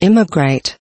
immigrate.